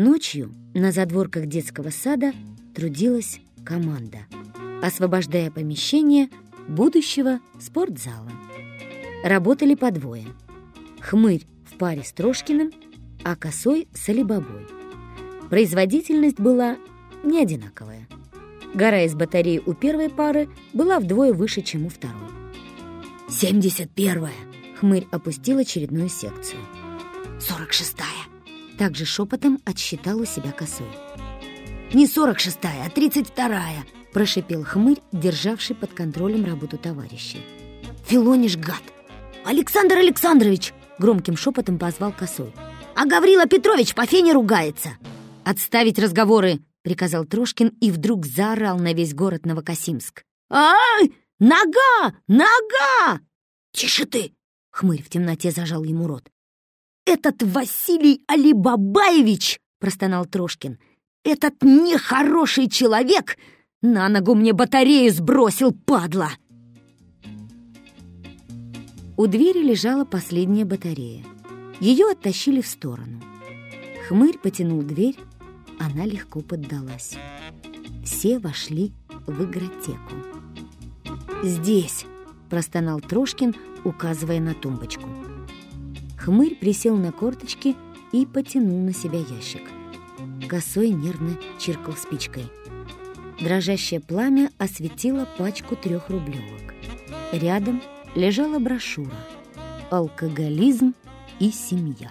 Ночью на задворках детского сада трудилась команда, освобождая помещение будущего спортзала. Работали по двое. Хмырь в паре с Трошкиным, а Косой с Алибабой. Производительность была не одинаковая. Гора из батареи у первой пары была вдвое выше, чем у второй. «Семьдесят первая!» Хмырь опустил очередную секцию. «Сорок шестая!» Также шепотом отсчитал у себя косой. «Не сорок шестая, а тридцать вторая!» Прошипел хмырь, державший под контролем работу товарища. «Филонишь, гад!» «Александр Александрович!» Громким шепотом позвал косой. «А Гаврила Петрович по фене ругается!» «Отставить разговоры!» — приказал Трошкин и вдруг заорал на весь город Новокосимск. «Ай! Нога! Нога!» «Тише ты!» — хмырь в темноте зажал ему рот. «Этот Василий Алибабаевич!» — простонал Трошкин. «Этот нехороший человек на ногу мне батарею сбросил, падла!» У двери лежала последняя батарея. Ее оттащили в сторону. Хмырь потянул дверь, она легко поддалась. Все вошли в игротеку. «Здесь!» — простонал Трошкин, указывая на тумбочку. Хмырь присел на корточки и потянул на себя ящик. Косой нервно чиркал спичкой. Дрожащее пламя осветило пачку трехрублевок. Рядом лежала брошюра «Алкоголизм и семья».